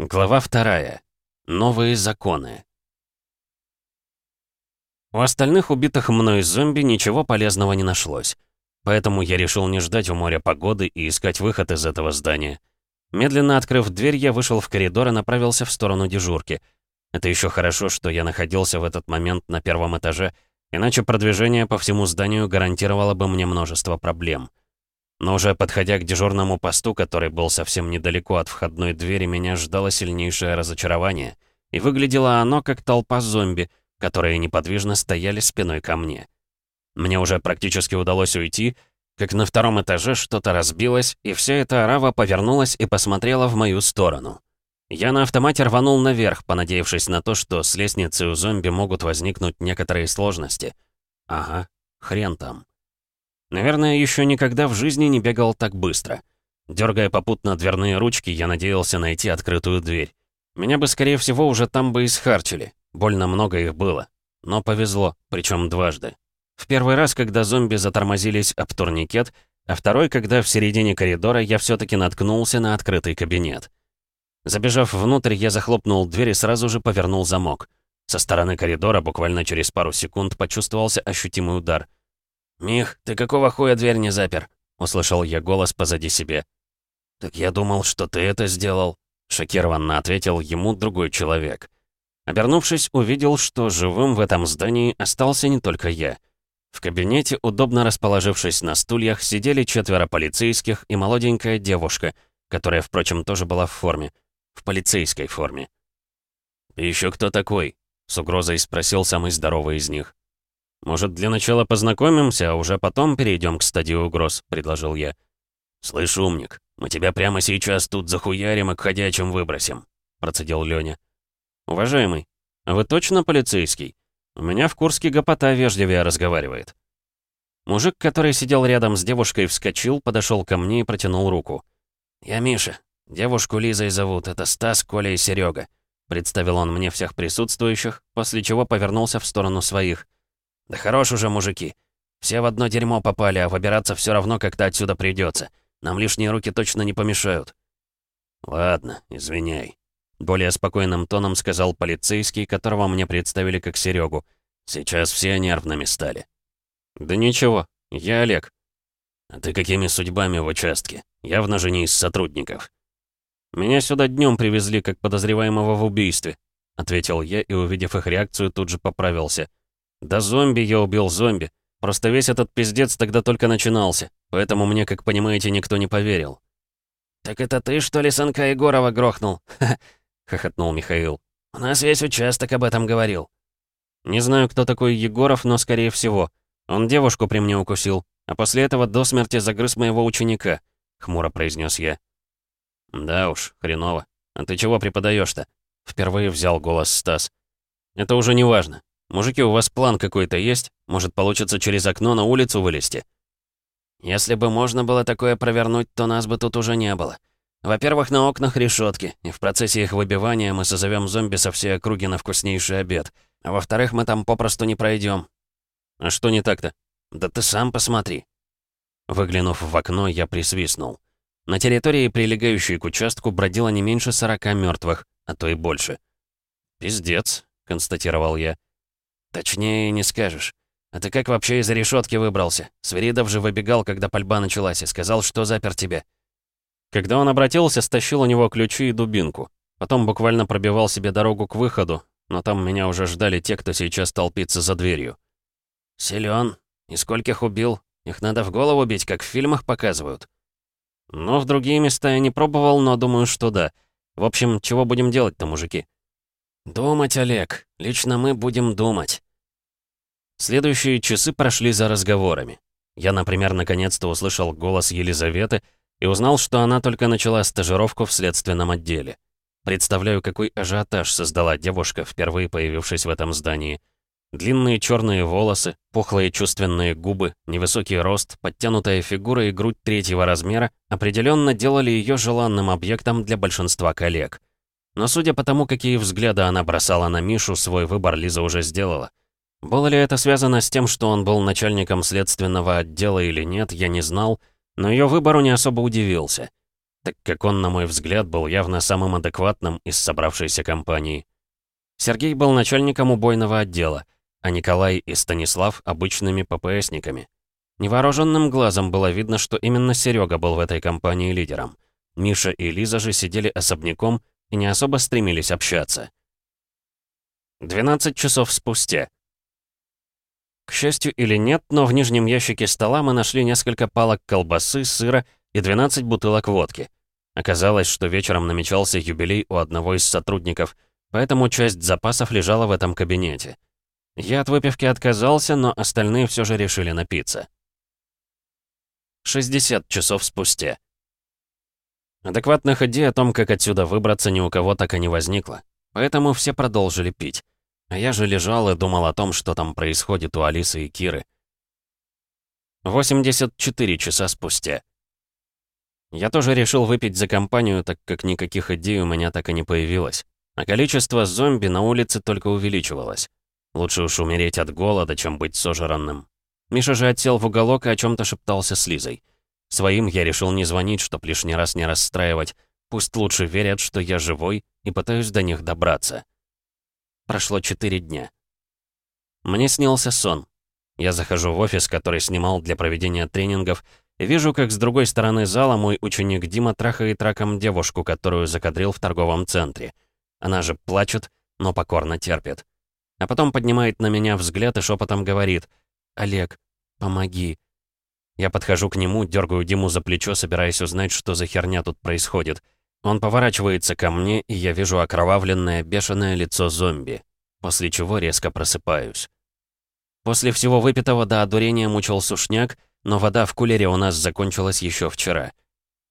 Глава вторая. Новые законы. У остальных убитых мной зомби ничего полезного не нашлось. Поэтому я решил не ждать у моря погоды и искать выход из этого здания. Медленно открыв дверь, я вышел в коридор и направился в сторону дежурки. Это еще хорошо, что я находился в этот момент на первом этаже, иначе продвижение по всему зданию гарантировало бы мне множество проблем. Но уже подходя к дежурному посту, который был совсем недалеко от входной двери, меня ждало сильнейшее разочарование. И выглядело оно как толпа зомби, которые неподвижно стояли спиной ко мне. Мне уже практически удалось уйти, как на втором этаже что-то разбилось, и вся эта арава повернулась и посмотрела в мою сторону. Я на автомате рванул наверх, понадеявшись на то, что с лестницы у зомби могут возникнуть некоторые сложности. Ага, хрен там. Наверное, еще никогда в жизни не бегал так быстро. Дергая попутно дверные ручки, я надеялся найти открытую дверь. Меня бы, скорее всего, уже там бы исхарчили. Больно много их было. Но повезло, причем дважды. В первый раз, когда зомби затормозились об турникет, а второй, когда в середине коридора я все-таки наткнулся на открытый кабинет. Забежав внутрь, я захлопнул дверь и сразу же повернул замок. Со стороны коридора буквально через пару секунд почувствовался ощутимый удар — «Мих, ты какого хуя дверь не запер?» — услышал я голос позади себе. «Так я думал, что ты это сделал», — шокированно ответил ему другой человек. Обернувшись, увидел, что живым в этом здании остался не только я. В кабинете, удобно расположившись на стульях, сидели четверо полицейских и молоденькая девушка, которая, впрочем, тоже была в форме. В полицейской форме. «Еще кто такой?» — с угрозой спросил самый здоровый из них. «Может, для начала познакомимся, а уже потом перейдем к стадии угроз», — предложил я. «Слышь, умник, мы тебя прямо сейчас тут захуярим и к ходячим выбросим», — процедил Лёня. «Уважаемый, а вы точно полицейский? У меня в Курске гопота вежливее разговаривает». Мужик, который сидел рядом с девушкой, вскочил, подошел ко мне и протянул руку. «Я Миша. Девушку Лизой зовут. Это Стас, Коля и Серега. Представил он мне всех присутствующих, после чего повернулся в сторону своих — «Да хорош уже, мужики. Все в одно дерьмо попали, а выбираться все равно как-то отсюда придется. Нам лишние руки точно не помешают». «Ладно, извиняй», — более спокойным тоном сказал полицейский, которого мне представили как Серегу. «Сейчас все нервными стали». «Да ничего, я Олег». «А ты какими судьбами в участке? Явно же не из сотрудников». «Меня сюда днем привезли как подозреваемого в убийстве», — ответил я и, увидев их реакцию, тут же поправился. Да зомби я убил зомби. Просто весь этот пиздец тогда только начинался. Поэтому мне, как понимаете, никто не поверил. «Так это ты, что ли, сынка Егорова грохнул?» — хохотнул Михаил. «У нас весь участок об этом говорил». «Не знаю, кто такой Егоров, но, скорее всего. Он девушку при мне укусил, а после этого до смерти загрыз моего ученика», — хмуро произнес я. «Да уж, хреново. А ты чего преподаешь-то?» Впервые взял голос Стас. «Это уже не важно. «Мужики, у вас план какой-то есть? Может, получится через окно на улицу вылезти?» «Если бы можно было такое провернуть, то нас бы тут уже не было. Во-первых, на окнах решетки, и в процессе их выбивания мы созовем зомби со всей округи на вкуснейший обед. А во-вторых, мы там попросту не пройдем. «А что не так-то?» «Да ты сам посмотри». Выглянув в окно, я присвистнул. На территории, прилегающей к участку, бродило не меньше сорока мертвых, а то и больше. «Пиздец», — констатировал я. «Точнее не скажешь. А ты как вообще из решетки выбрался? Свиридов же выбегал, когда пальба началась, и сказал, что запер тебя». Когда он обратился, стащил у него ключи и дубинку. Потом буквально пробивал себе дорогу к выходу, но там меня уже ждали те, кто сейчас толпится за дверью. Силен. И скольких убил? Их надо в голову бить, как в фильмах показывают». «Ну, в другие места я не пробовал, но думаю, что да. В общем, чего будем делать-то, мужики?» «Думать, Олег. Лично мы будем думать». Следующие часы прошли за разговорами. Я, например, наконец-то услышал голос Елизаветы и узнал, что она только начала стажировку в следственном отделе. Представляю, какой ажиотаж создала девушка, впервые появившись в этом здании. Длинные черные волосы, пухлые чувственные губы, невысокий рост, подтянутая фигура и грудь третьего размера определенно делали ее желанным объектом для большинства коллег. Но судя по тому, какие взгляды она бросала на Мишу, свой выбор Лиза уже сделала. Было ли это связано с тем, что он был начальником следственного отдела или нет, я не знал, но ее выбору не особо удивился. так как он, на мой взгляд, был явно самым адекватным из собравшейся компании. Сергей был начальником убойного отдела, а Николай и Станислав — обычными ППСниками. Невооруженным глазом было видно, что именно Серега был в этой компании лидером. Миша и Лиза же сидели особняком и не особо стремились общаться. 12 часов спустя. К счастью или нет, но в нижнем ящике стола мы нашли несколько палок колбасы, сыра и 12 бутылок водки. Оказалось, что вечером намечался юбилей у одного из сотрудников, поэтому часть запасов лежала в этом кабинете. Я от выпивки отказался, но остальные все же решили напиться. 60 часов спустя. Адекватных идей о том, как отсюда выбраться, ни у кого так и не возникло. Поэтому все продолжили пить. А я же лежал и думал о том, что там происходит у Алисы и Киры. 84 часа спустя. Я тоже решил выпить за компанию, так как никаких идей у меня так и не появилось. А количество зомби на улице только увеличивалось. Лучше уж умереть от голода, чем быть сожранным. Миша же отсел в уголок и о чем то шептался с Лизой. Своим я решил не звонить, чтоб лишний раз не расстраивать. Пусть лучше верят, что я живой, и пытаюсь до них добраться. Прошло четыре дня. Мне снился сон. Я захожу в офис, который снимал для проведения тренингов, и вижу, как с другой стороны зала мой ученик Дима трахает раком девушку, которую закадрил в торговом центре. Она же плачет, но покорно терпит. А потом поднимает на меня взгляд и шепотом говорит «Олег, помоги». Я подхожу к нему, дергаю Диму за плечо, собираясь узнать, что за херня тут происходит — он поворачивается ко мне, и я вижу окровавленное, бешеное лицо зомби, после чего резко просыпаюсь. После всего выпитого до одурения мучил сушняк, но вода в кулере у нас закончилась еще вчера.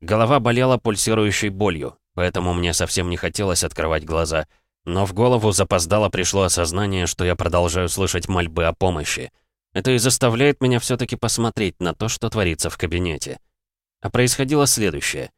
Голова болела пульсирующей болью, поэтому мне совсем не хотелось открывать глаза. Но в голову запоздало пришло осознание, что я продолжаю слышать мольбы о помощи. Это и заставляет меня все таки посмотреть на то, что творится в кабинете. А происходило следующее.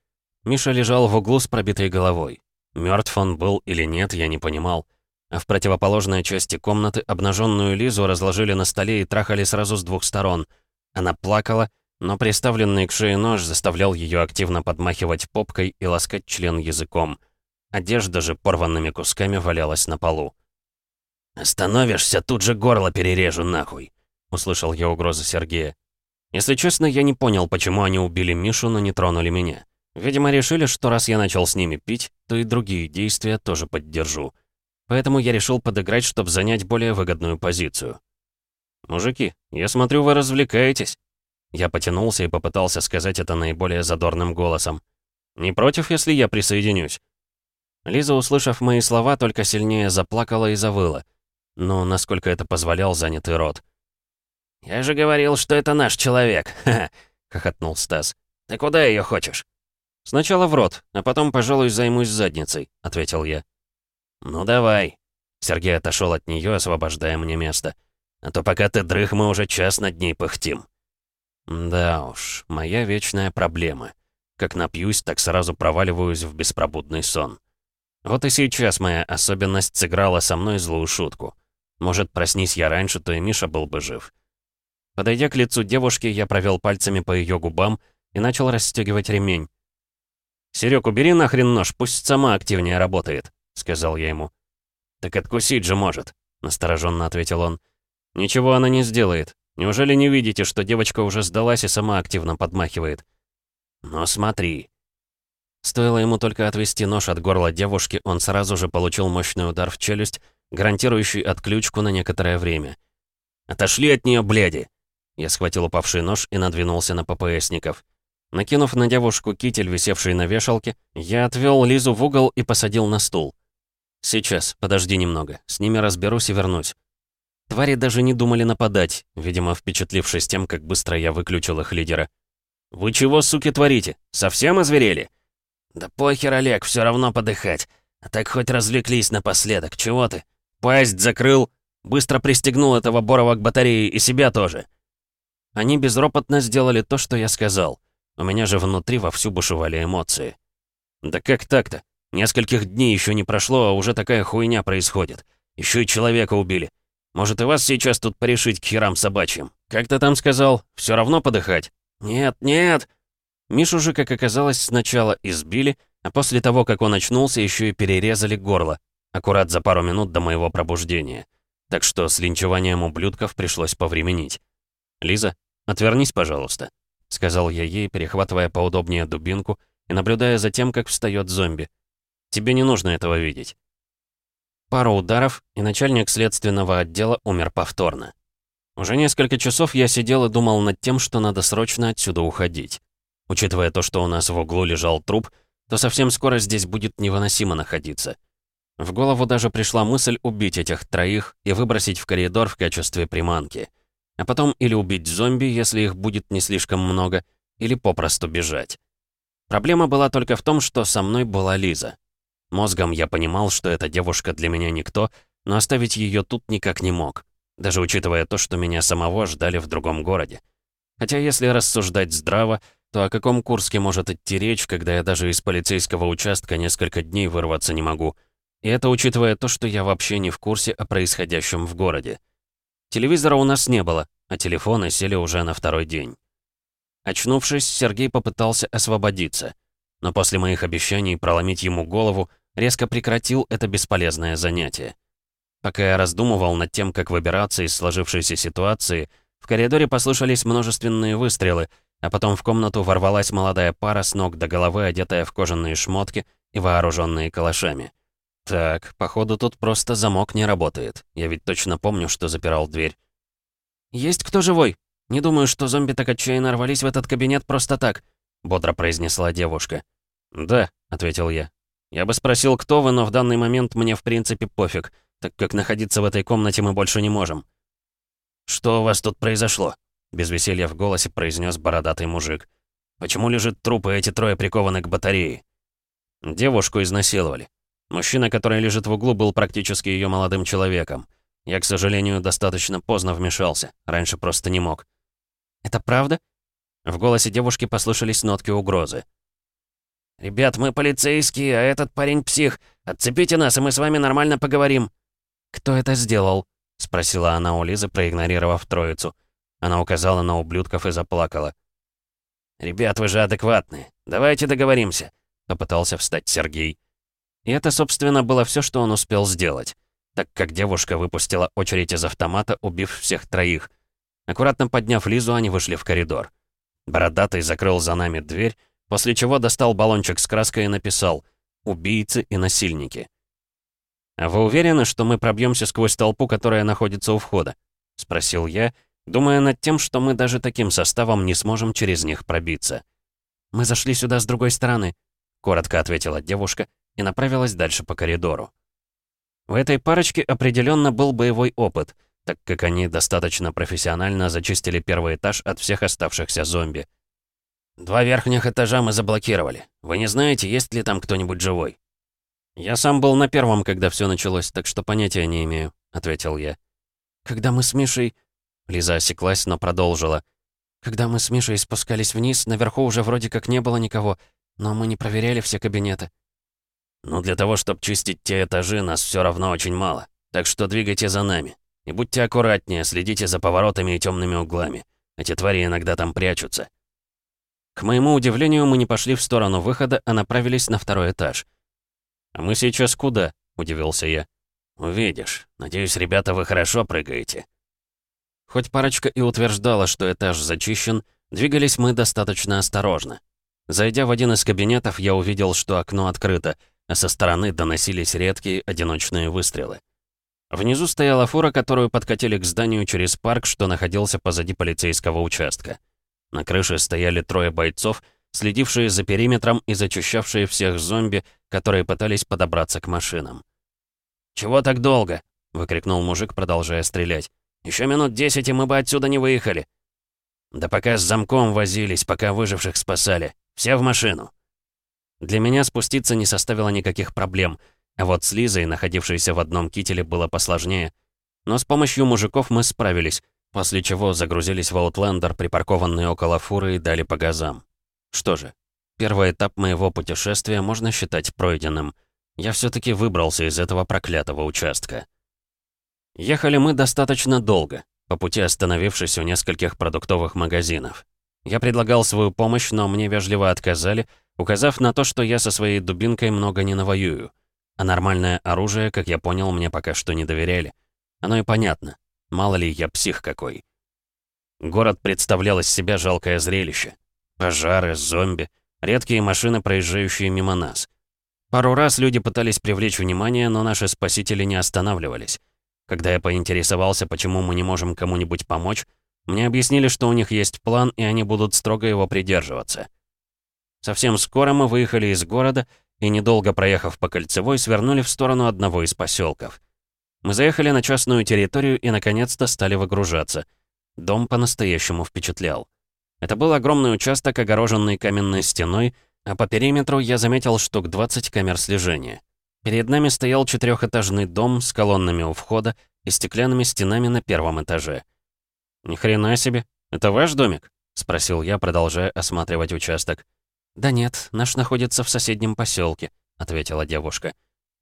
Миша лежал в углу с пробитой головой. Мертв он был или нет, я не понимал. А в противоположной части комнаты обнаженную Лизу разложили на столе и трахали сразу с двух сторон. Она плакала, но приставленный к шее нож заставлял ее активно подмахивать попкой и ласкать член языком. Одежда же порванными кусками валялась на полу. «Остановишься, тут же горло перережу нахуй!» — услышал я угрозы Сергея. Если честно, я не понял, почему они убили Мишу, но не тронули меня. Видимо, решили, что раз я начал с ними пить, то и другие действия тоже поддержу. Поэтому я решил подыграть, чтобы занять более выгодную позицию. «Мужики, я смотрю, вы развлекаетесь». Я потянулся и попытался сказать это наиболее задорным голосом. «Не против, если я присоединюсь?» Лиза, услышав мои слова, только сильнее заплакала и завыла. Ну, насколько это позволял занятый рот. «Я же говорил, что это наш человек!» — хохотнул Стас. «Ты куда ее хочешь?» «Сначала в рот, а потом, пожалуй, займусь задницей», — ответил я. «Ну давай». Сергей отошел от нее, освобождая мне место. «А то пока ты дрых, мы уже час над ней пыхтим». Да уж, моя вечная проблема. Как напьюсь, так сразу проваливаюсь в беспробудный сон. Вот и сейчас моя особенность сыграла со мной злую шутку. Может, проснись я раньше, то и Миша был бы жив. Подойдя к лицу девушки, я провел пальцами по ее губам и начал расстегивать ремень. «Серёг, убери нахрен нож, пусть сама активнее работает», — сказал я ему. «Так откусить же может», — настороженно ответил он. «Ничего она не сделает. Неужели не видите, что девочка уже сдалась и сама активно подмахивает?» «Но смотри». Стоило ему только отвести нож от горла девушки, он сразу же получил мощный удар в челюсть, гарантирующий отключку на некоторое время. «Отошли от нее, бляди!» Я схватил упавший нож и надвинулся на ППСников. Накинув на девушку китель, висевший на вешалке, я отвел Лизу в угол и посадил на стул. «Сейчас, подожди немного. С ними разберусь и вернусь». Твари даже не думали нападать, видимо, впечатлившись тем, как быстро я выключил их лидера. «Вы чего, суки, творите? Совсем озверели?» «Да похер, Олег, все равно подыхать. А так хоть развлеклись напоследок, чего ты? Пасть закрыл, быстро пристегнул этого Борова к батарее и себя тоже». Они безропотно сделали то, что я сказал. У меня же внутри вовсю бушевали эмоции. Да как так-то? Нескольких дней еще не прошло, а уже такая хуйня происходит. Еще и человека убили. Может, и вас сейчас тут порешить к херам собачьим? Как ты там сказал? Все равно подыхать? Нет, нет! Мишу же, как оказалось, сначала избили, а после того, как он очнулся, еще и перерезали горло, аккурат за пару минут до моего пробуждения. Так что с линчеванием ублюдков пришлось повременить. «Лиза, отвернись, пожалуйста», — сказал я ей, перехватывая поудобнее дубинку и наблюдая за тем, как встает зомби. «Тебе не нужно этого видеть». Пару ударов, и начальник следственного отдела умер повторно. Уже несколько часов я сидел и думал над тем, что надо срочно отсюда уходить. Учитывая то, что у нас в углу лежал труп, то совсем скоро здесь будет невыносимо находиться. В голову даже пришла мысль убить этих троих и выбросить в коридор в качестве приманки. А потом или убить зомби, если их будет не слишком много, или попросту бежать. Проблема была только в том, что со мной была Лиза. Мозгом я понимал, что эта девушка для меня никто, но оставить ее тут никак не мог, даже учитывая то, что меня самого ждали в другом городе. Хотя если рассуждать здраво, то о каком Курске может идти речь, когда я даже из полицейского участка несколько дней вырваться не могу? И это учитывая то, что я вообще не в курсе о происходящем в городе. Телевизора у нас не было, а телефоны сели уже на второй день. Очнувшись, Сергей попытался освободиться. Но после моих обещаний проломить ему голову, резко прекратил это бесполезное занятие. Пока я раздумывал над тем, как выбираться из сложившейся ситуации, в коридоре послышались множественные выстрелы, а потом в комнату ворвалась молодая пара с ног до головы, одетая в кожаные шмотки и вооруженные калашами. Так, походу тут просто замок не работает. Я ведь точно помню, что запирал дверь. «Есть кто живой? Не думаю, что зомби так отчаянно рвались в этот кабинет просто так», — бодро произнесла девушка. «Да», — ответил я. «Я бы спросил, кто вы, но в данный момент мне в принципе пофиг, так как находиться в этой комнате мы больше не можем». «Что у вас тут произошло?» Без веселья в голосе произнес бородатый мужик. «Почему лежит труп, и эти трое прикованы к батарее?» Девушку изнасиловали. Мужчина, который лежит в углу, был практически ее молодым человеком. Я, к сожалению, достаточно поздно вмешался. Раньше просто не мог. «Это правда?» В голосе девушки послышались нотки угрозы. «Ребят, мы полицейские, а этот парень псих. Отцепите нас, и мы с вами нормально поговорим». «Кто это сделал?» — спросила она у Лизы, проигнорировав троицу. Она указала на ублюдков и заплакала. «Ребят, вы же адекватные. Давайте договоримся», — попытался встать Сергей. И это, собственно, было все, что он успел сделать, так как девушка выпустила очередь из автомата, убив всех троих. Аккуратно подняв Лизу, они вышли в коридор. Бородатый закрыл за нами дверь, после чего достал баллончик с краской и написал «Убийцы и насильники». «А вы уверены, что мы пробьемся сквозь толпу, которая находится у входа?» — спросил я, — думая над тем, что мы даже таким составом не сможем через них пробиться. «Мы зашли сюда с другой стороны», — коротко ответила девушка и направилась дальше по коридору. В этой парочке определенно был боевой опыт, так как они достаточно профессионально зачистили первый этаж от всех оставшихся зомби. «Два верхних этажа мы заблокировали. Вы не знаете, есть ли там кто-нибудь живой?» «Я сам был на первом, когда все началось, так что понятия не имею», — ответил я. «Когда мы с Мишей...» Лиза осеклась, но продолжила. «Когда мы с Мишей спускались вниз, наверху уже вроде как не было никого, но мы не проверяли все кабинеты». «Ну, для того, чтобы чистить те этажи, нас все равно очень мало. Так что двигайте за нами. И будьте аккуратнее, следите за поворотами и темными углами. Эти твари иногда там прячутся». К моему удивлению, мы не пошли в сторону выхода, а направились на второй этаж. «А мы сейчас куда?» — удивился я. «Увидишь. Надеюсь, ребята, вы хорошо прыгаете». Хоть парочка и утверждала, что этаж зачищен, двигались мы достаточно осторожно. Зайдя в один из кабинетов, я увидел, что окно открыто, а со стороны доносились редкие одиночные выстрелы. Внизу стояла фура, которую подкатили к зданию через парк, что находился позади полицейского участка. На крыше стояли трое бойцов, следившие за периметром и зачищавшие всех зомби, которые пытались подобраться к машинам. «Чего так долго?» — выкрикнул мужик, продолжая стрелять. Еще минут десять, и мы бы отсюда не выехали». «Да пока с замком возились, пока выживших спасали. Все в машину». Для меня спуститься не составило никаких проблем, а вот с Лизой, находившейся в одном кителе, было посложнее. Но с помощью мужиков мы справились, после чего загрузились в Аутлендер, припаркованный около фуры, и дали по газам. Что же, первый этап моего путешествия можно считать пройденным. Я все таки выбрался из этого проклятого участка. Ехали мы достаточно долго, по пути остановившись у нескольких продуктовых магазинов. Я предлагал свою помощь, но мне вежливо отказали, указав на то, что я со своей дубинкой много не навоюю. А нормальное оружие, как я понял, мне пока что не доверяли. Оно и понятно. Мало ли я псих какой. Город представлял из себя жалкое зрелище. Пожары, зомби, редкие машины, проезжающие мимо нас. Пару раз люди пытались привлечь внимание, но наши спасители не останавливались. Когда я поинтересовался, почему мы не можем кому-нибудь помочь, мне объяснили, что у них есть план, и они будут строго его придерживаться. Совсем скоро мы выехали из города и, недолго проехав по кольцевой, свернули в сторону одного из поселков. Мы заехали на частную территорию и, наконец-то, стали выгружаться. Дом по-настоящему впечатлял. Это был огромный участок, огороженный каменной стеной, а по периметру я заметил штук 20 камер слежения. Перед нами стоял четырехэтажный дом с колоннами у входа и стеклянными стенами на первом этаже. «Ни хрена себе! Это ваш домик?» — спросил я, продолжая осматривать участок. «Да нет, наш находится в соседнем поселке, ответила девушка.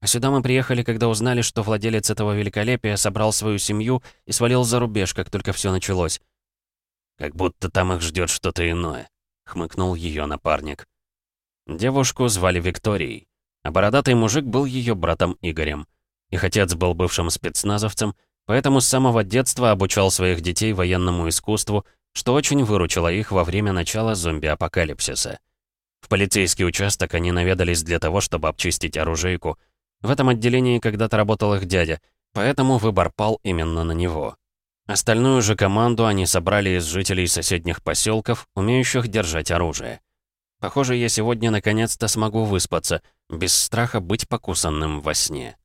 «А сюда мы приехали, когда узнали, что владелец этого великолепия собрал свою семью и свалил за рубеж, как только все началось». «Как будто там их ждет что-то иное», — хмыкнул ее напарник. Девушку звали Викторией, а бородатый мужик был ее братом Игорем. Их отец был бывшим спецназовцем, поэтому с самого детства обучал своих детей военному искусству, что очень выручило их во время начала зомби-апокалипсиса. В полицейский участок они наведались для того, чтобы обчистить оружейку. В этом отделении когда-то работал их дядя, поэтому выбор пал именно на него. Остальную же команду они собрали из жителей соседних поселков, умеющих держать оружие. Похоже, я сегодня наконец-то смогу выспаться, без страха быть покусанным во сне.